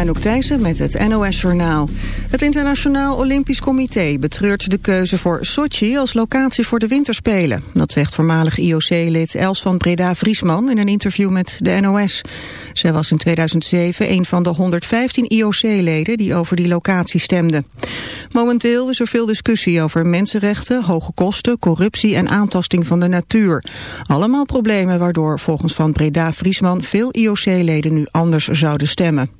Anouk Thijssen met het NOS-journaal. Het Internationaal Olympisch Comité betreurt de keuze voor Sochi als locatie voor de winterspelen. Dat zegt voormalig IOC-lid Els van Breda-Vriesman in een interview met de NOS. Zij was in 2007 een van de 115 IOC-leden die over die locatie stemden. Momenteel is er veel discussie over mensenrechten, hoge kosten, corruptie en aantasting van de natuur. Allemaal problemen waardoor volgens Van Breda-Vriesman veel IOC-leden nu anders zouden stemmen.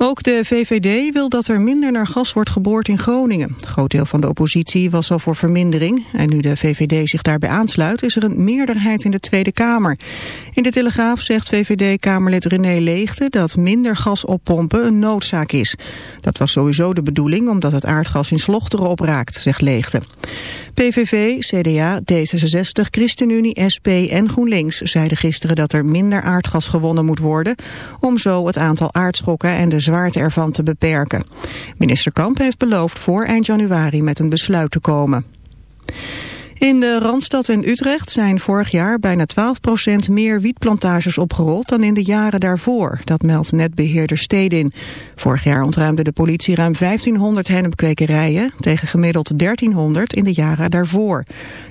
Ook de VVD wil dat er minder naar gas wordt geboord in Groningen. Een groot deel van de oppositie was al voor vermindering. En nu de VVD zich daarbij aansluit, is er een meerderheid in de Tweede Kamer. In de Telegraaf zegt VVD-Kamerlid René Leegte dat minder gas oppompen een noodzaak is. Dat was sowieso de bedoeling, omdat het aardgas in slochteren opraakt, zegt Leegte. PVV, CDA, D66, ChristenUnie, SP en GroenLinks zeiden gisteren dat er minder aardgas gewonnen moet worden... om zo het aantal aardschokken en de zwaarte ervan te beperken. Minister Kamp heeft beloofd voor eind januari met een besluit te komen. In de Randstad en Utrecht zijn vorig jaar bijna 12% meer wietplantages opgerold dan in de jaren daarvoor. Dat meldt netbeheerder Stedin. Vorig jaar ontruimde de politie ruim 1500 hennepkwekerijen tegen gemiddeld 1300 in de jaren daarvoor.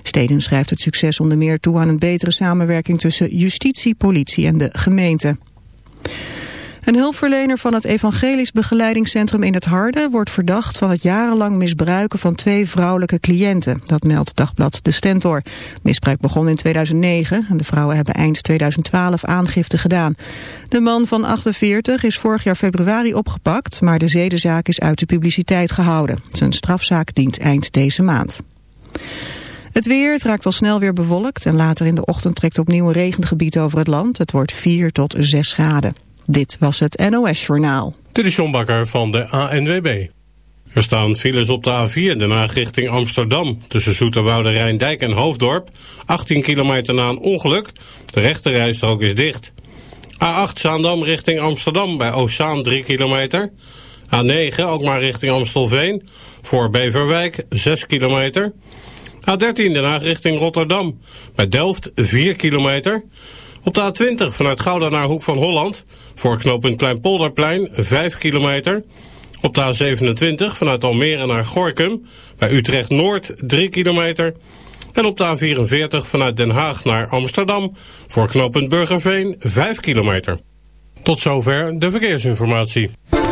Stedin schrijft het succes onder meer toe aan een betere samenwerking tussen justitie, politie en de gemeente. Een hulpverlener van het Evangelisch Begeleidingscentrum in het Harde wordt verdacht van het jarenlang misbruiken van twee vrouwelijke cliënten. Dat meldt dagblad De Stentor. misbruik begon in 2009 en de vrouwen hebben eind 2012 aangifte gedaan. De man van 48 is vorig jaar februari opgepakt, maar de zedenzaak is uit de publiciteit gehouden. Zijn strafzaak dient eind deze maand. Het weer, het raakt al snel weer bewolkt en later in de ochtend trekt opnieuw een regengebied over het land. Het wordt 4 tot 6 graden. Dit was het NOS Journaal. Dit is John Bakker van de ANWB. Er staan files op de A4 de Haag richting Amsterdam... tussen Zoeterwoude, Rijndijk en Hoofddorp. 18 kilometer na een ongeluk. De rechterrijstrook is dicht. A8 Zaandam richting Amsterdam bij Oostzaan 3 kilometer. A9 ook maar richting Amstelveen. Voor Beverwijk 6 kilometer. A13 Den Haag richting Rotterdam. Bij Delft 4 kilometer. Op de A20 vanuit Gouda naar Hoek van Holland. Voor knooppunt Kleinpolderplein 5 kilometer. Op de A27 vanuit Almere naar Gorkum. Bij Utrecht Noord 3 kilometer. En op de A44 vanuit Den Haag naar Amsterdam. Voor knooppunt Burgerveen 5 kilometer. Tot zover de verkeersinformatie.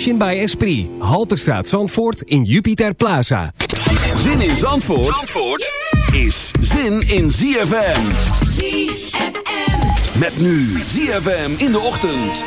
Motion Esprit. Halterstraat Zandvoort in Jupiter Plaza. Zin in Zandvoort, Zandvoort is zin in ZFM. ZFM. Met nu ZFM in de ochtend.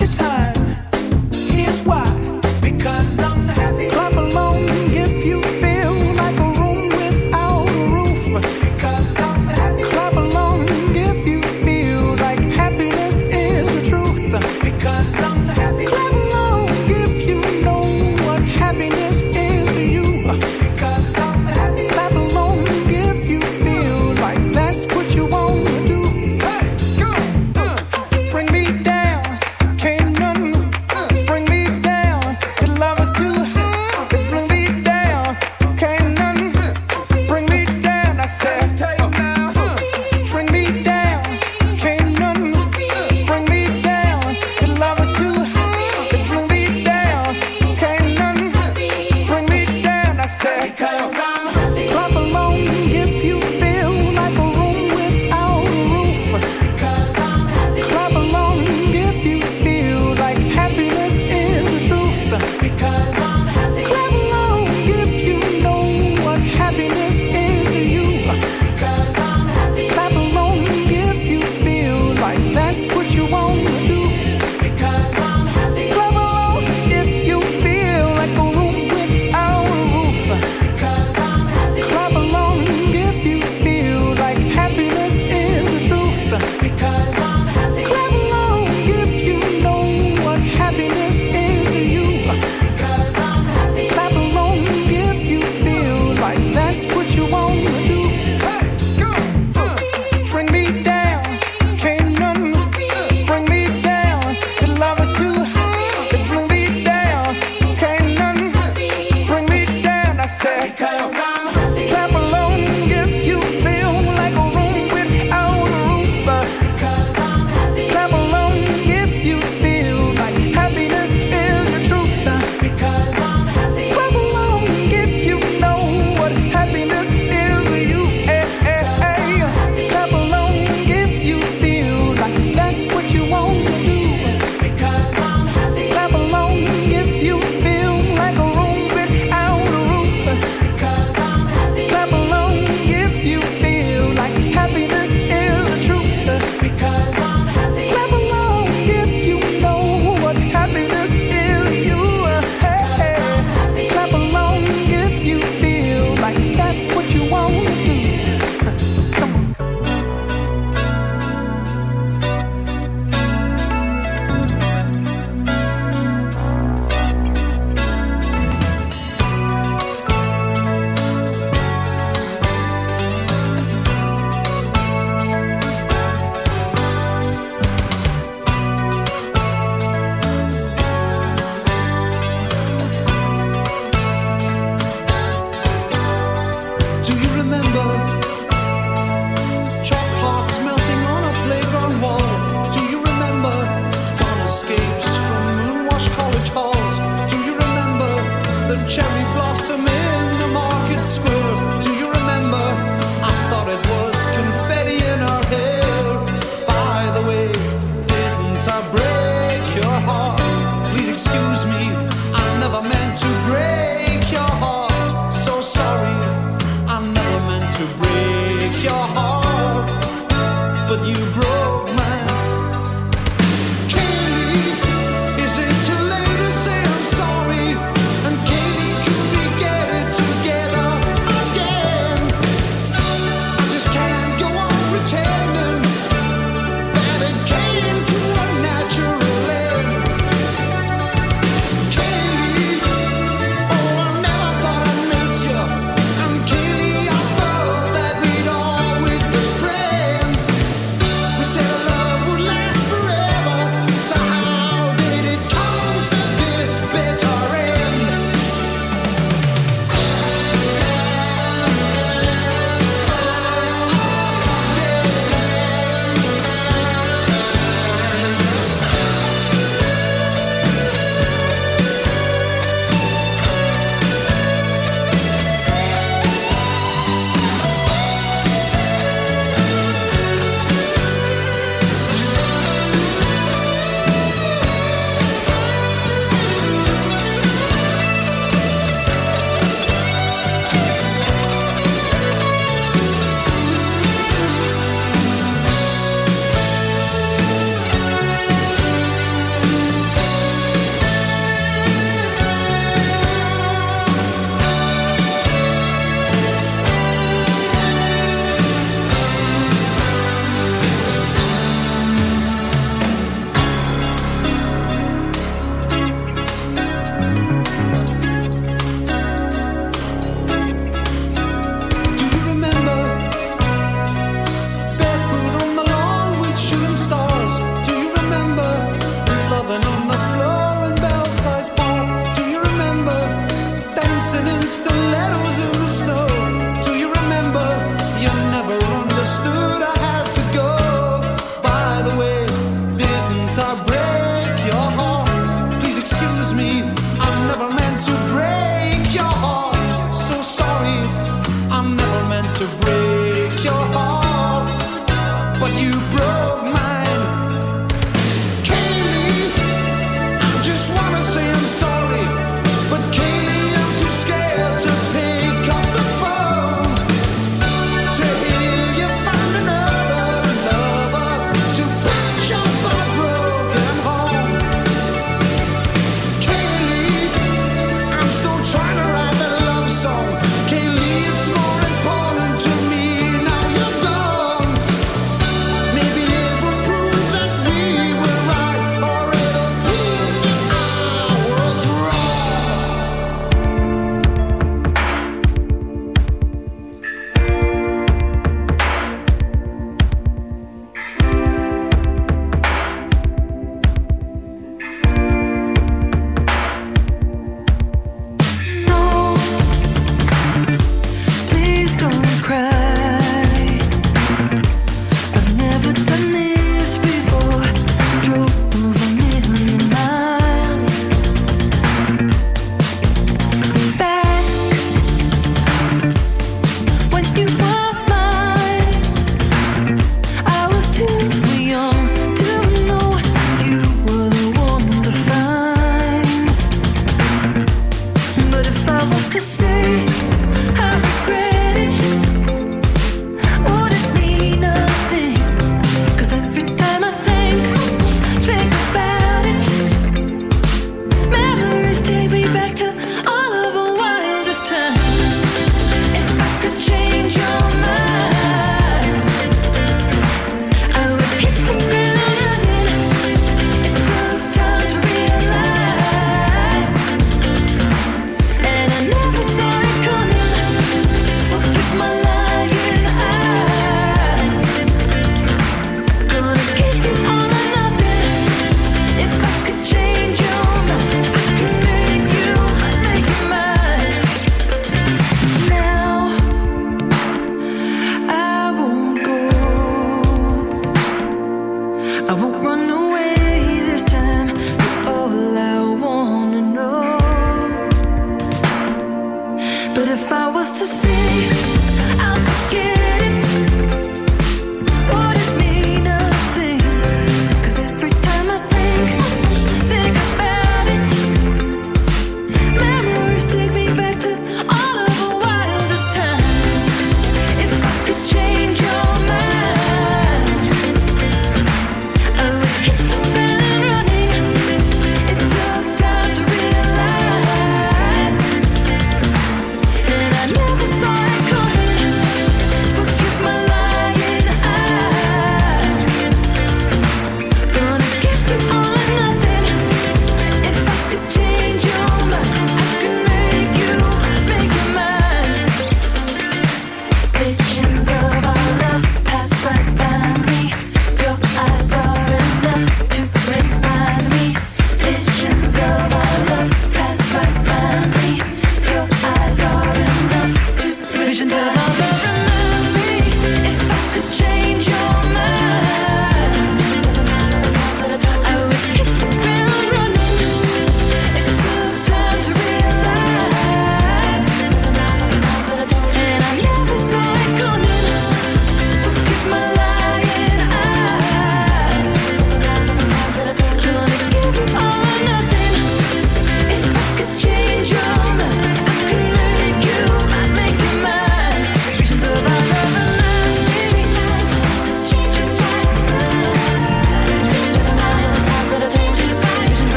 your time.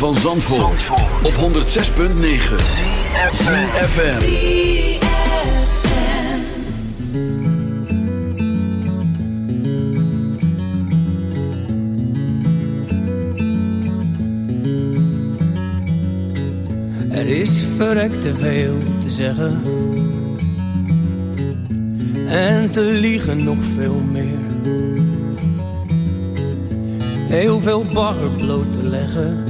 van Zandvoort, Zandvoort. op 106.9 CFFM Er is verrekt te veel te zeggen. En te liegen nog veel meer. Heel veel bagger bloot te leggen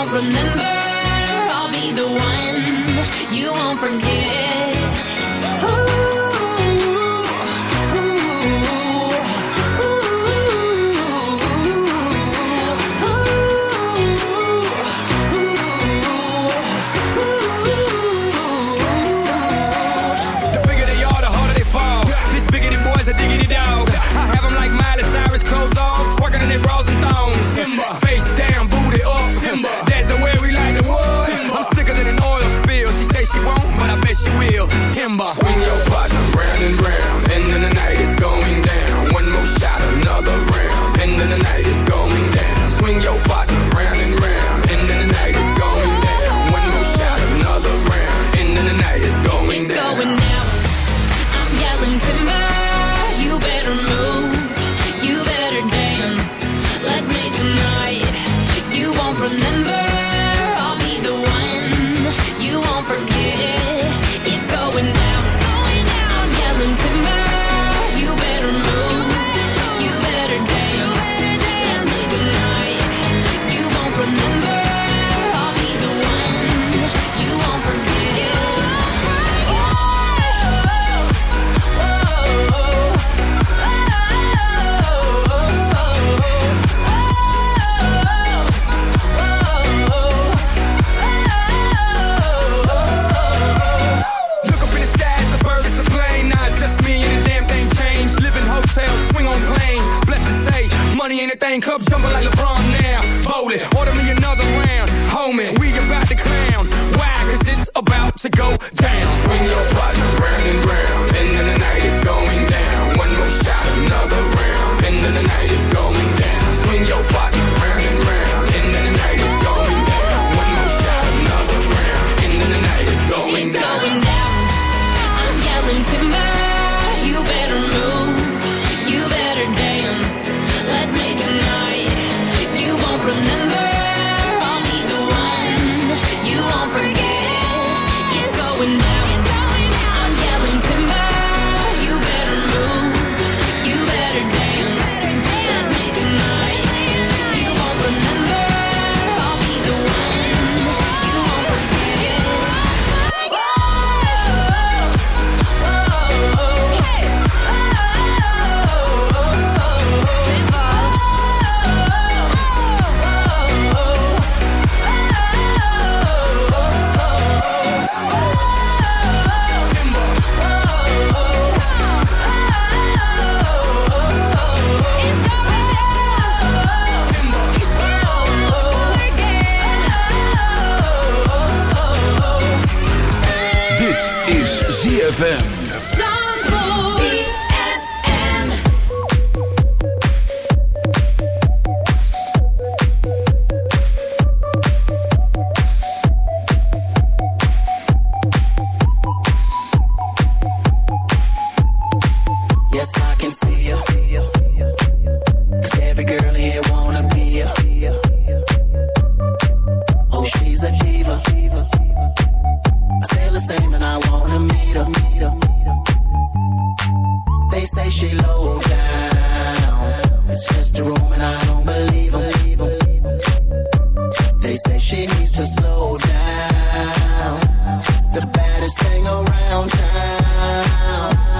won't remember. I'll be the one. You won't forget. They say she needs to slow down. The baddest thing around town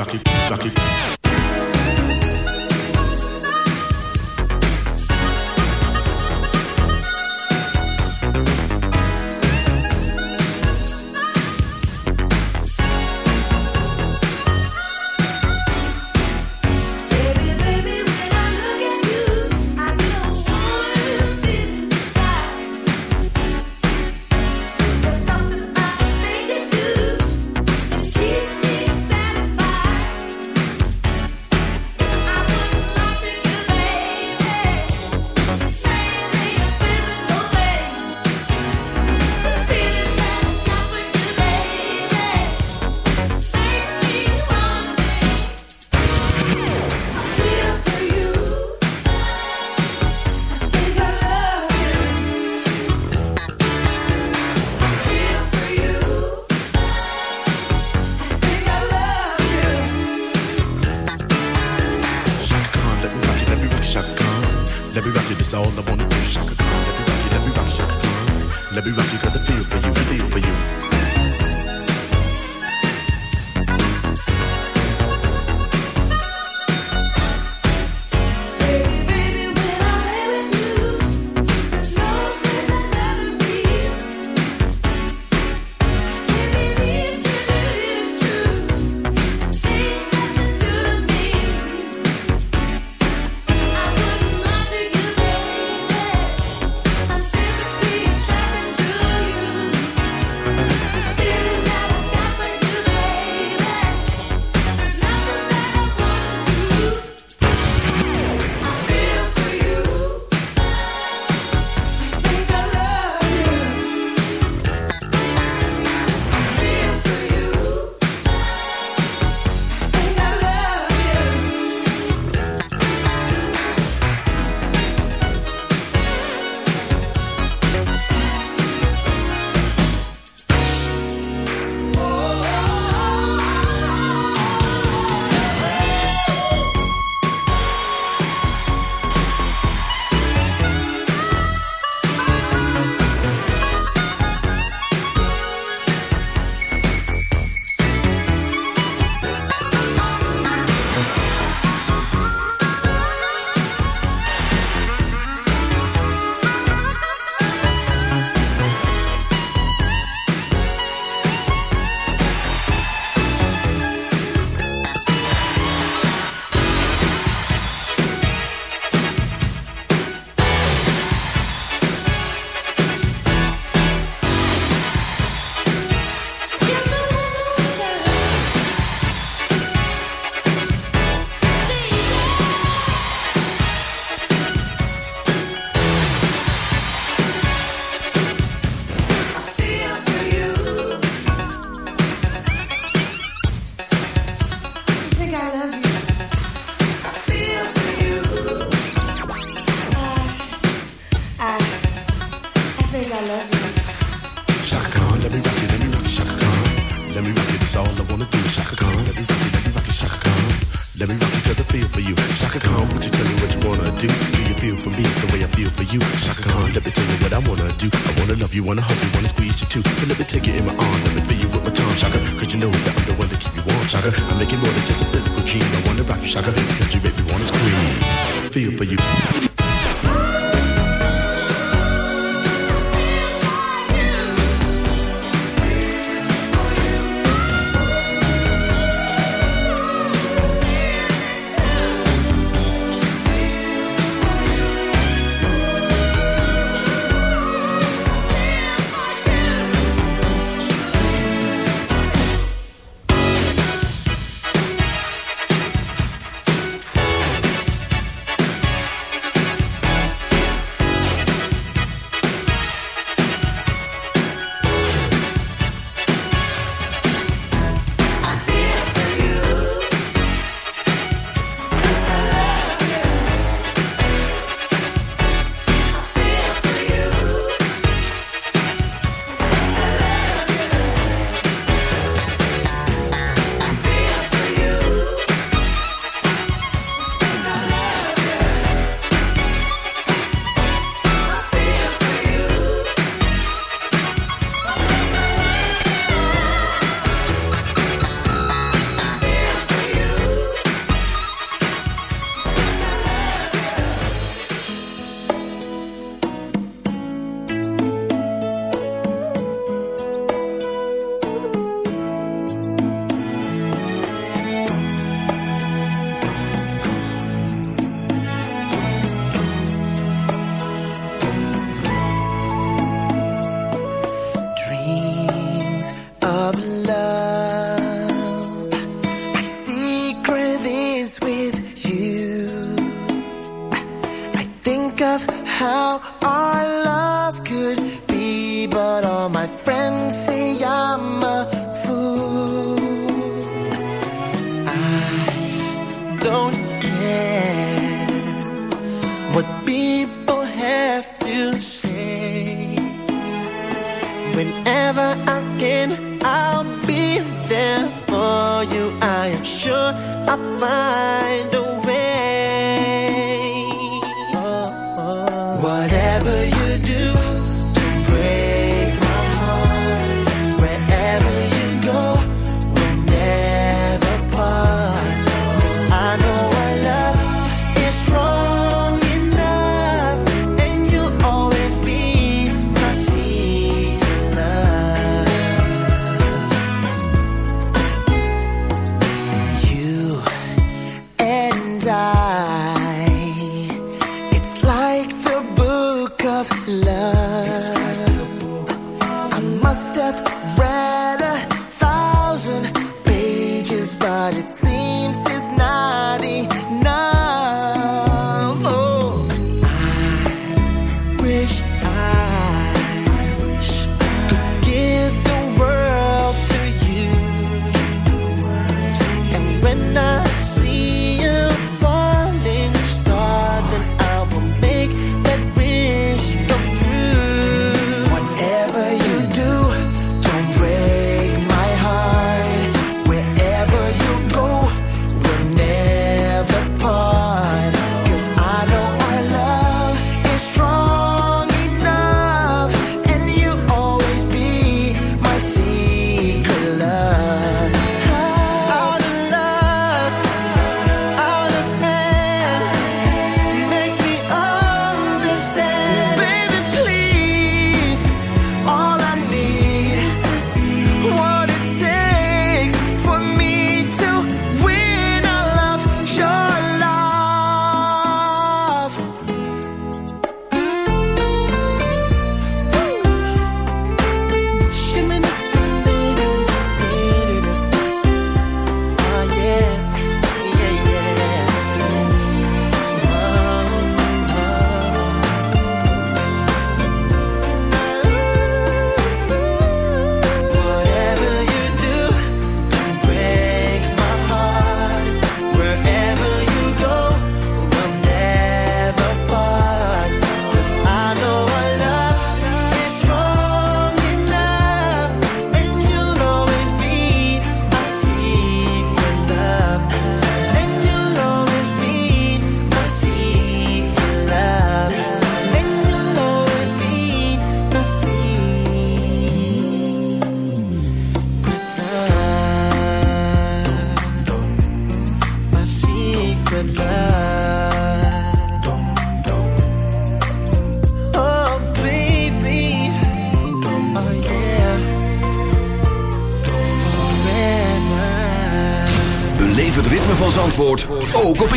back it, back it.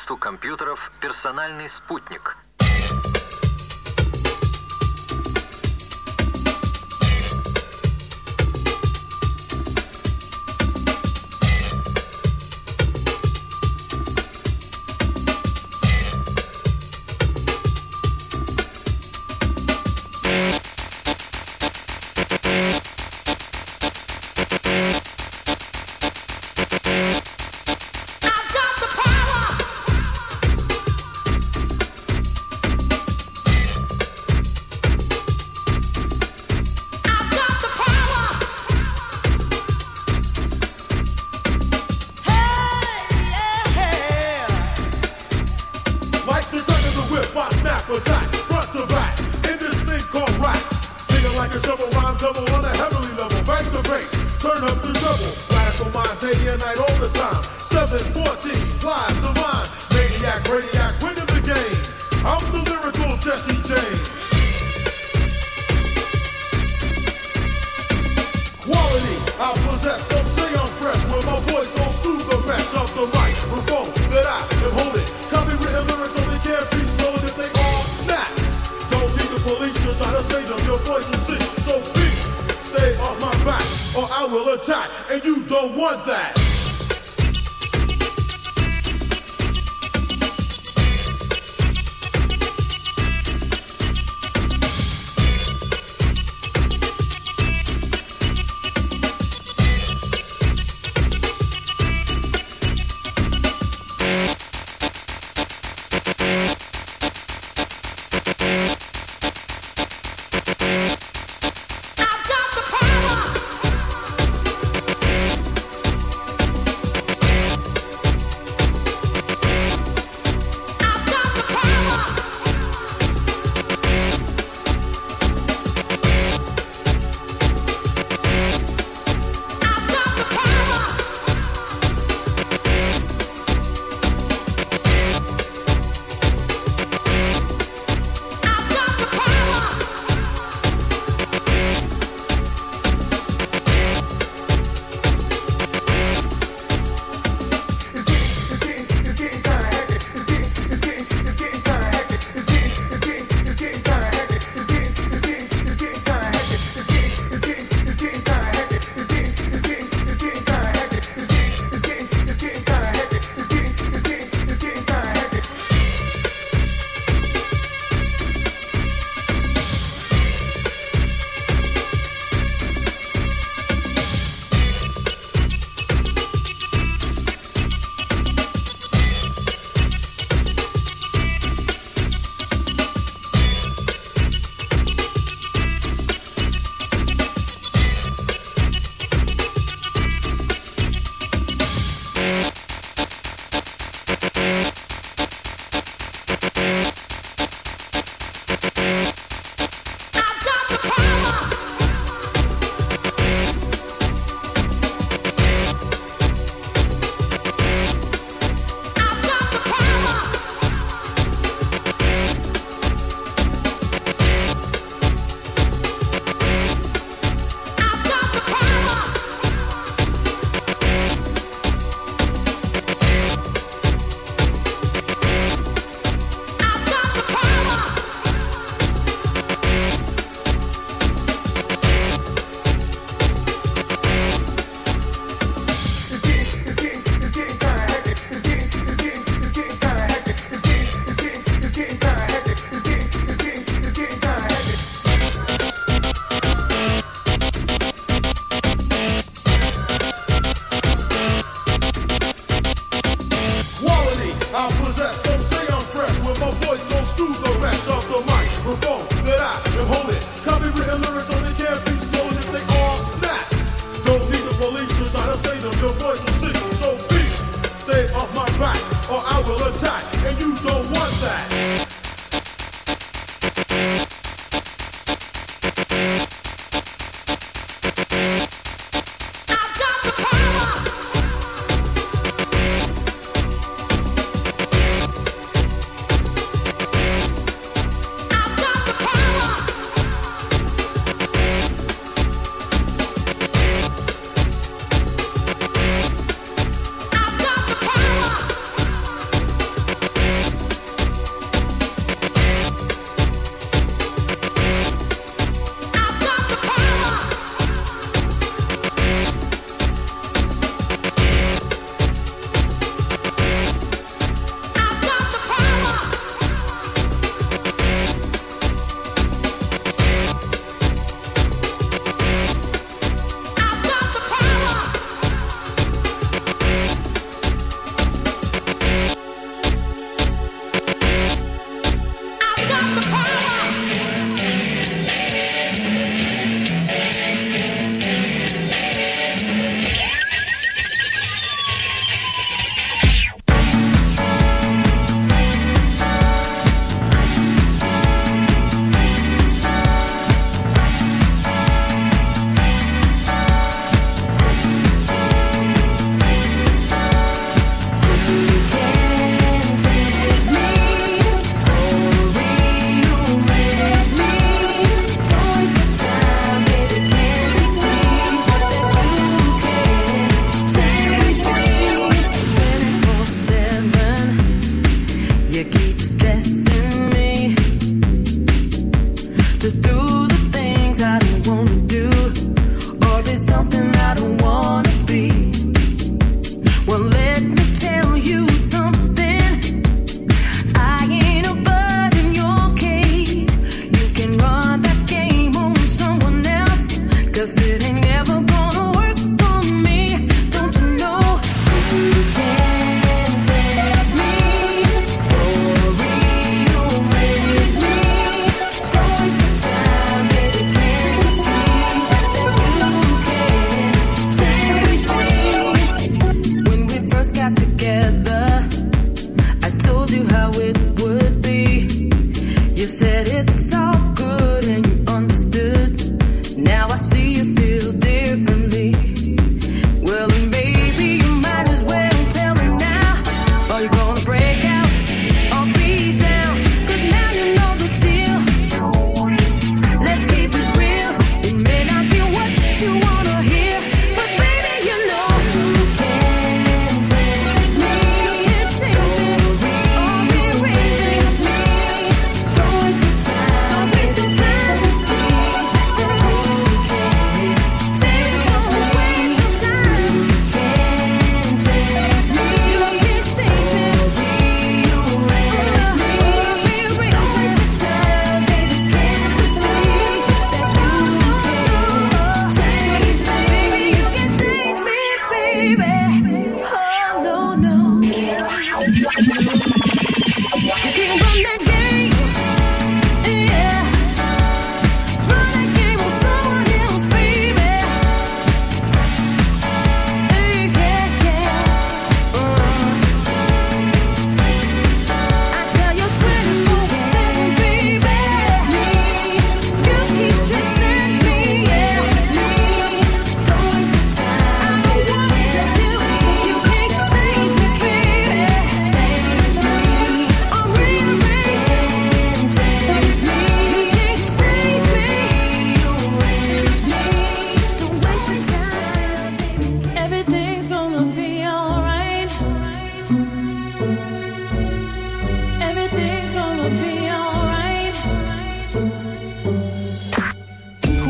производству компьютеров «Персональный спутник», features on the stage of your voice and sing. So be. stay on my back or I will attack, and you don't want that.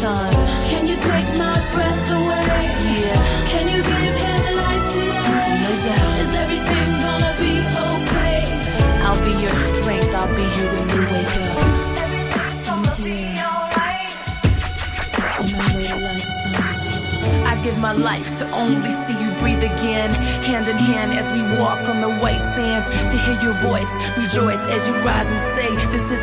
Time. Can you take my breath away? Yeah. Can you give him life today? No doubt. Is everything gonna be okay? I'll be your strength. I'll be here when you wake up. Everything's gonna be alright. I give my life to only see you breathe again. Hand in hand as we walk on the white sands. To hear your voice, rejoice as you rise and say, This is